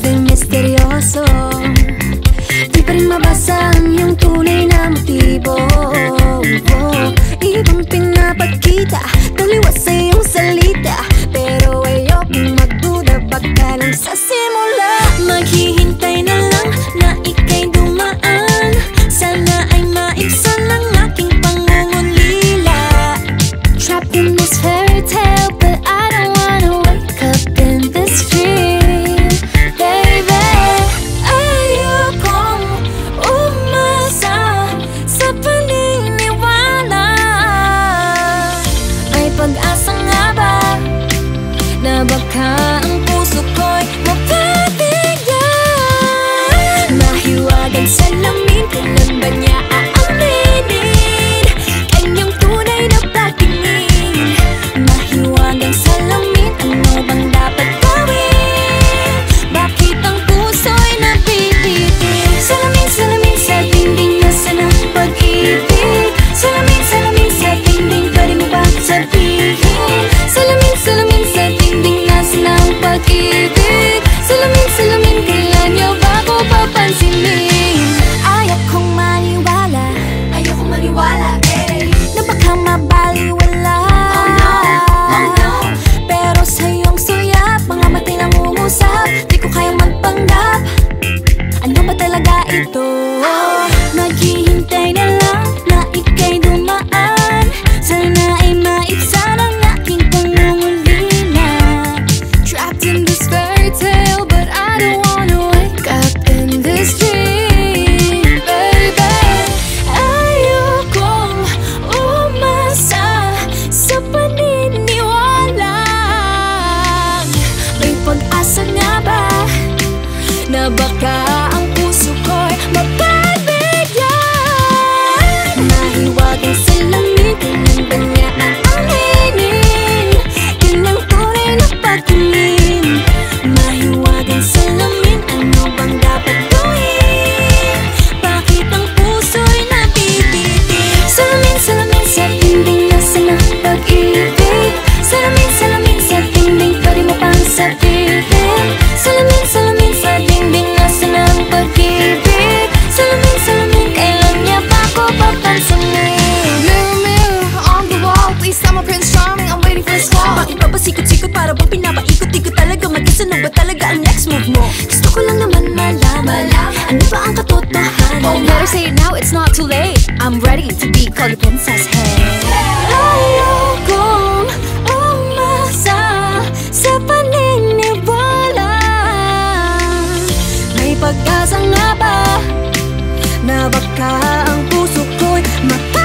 di misteryoso Di pa rin mabasa ang iyong tunay na motibo Ibang pinapakita Taliwas sa iyong salita. Pero ayokong magduda Baka lang sa Ang puso ko'y mapabigyan Mahiwagang salamin Kailan ba niya aaminin talaga ito? Naghihintay na pag-ibig Salamin, salamin sa mo pang sabihin Salamin, salamin sa dingding Nasa ng pag-ibig Salamin, salamin pa ako papansinin Mirror, on the wall Please tell Prince Charming I'm waiting for his call Bakit ba pasikot-sikot para bang pinapaikot Di ko talaga mag-guess ano ba talaga ang next move mo Gusto ko lang naman malaman Ano ba ang katotohanan? Oh, better say it now, it's not too late. I'm ready to be called a princess, ba? Na baka ang puso ko'y mata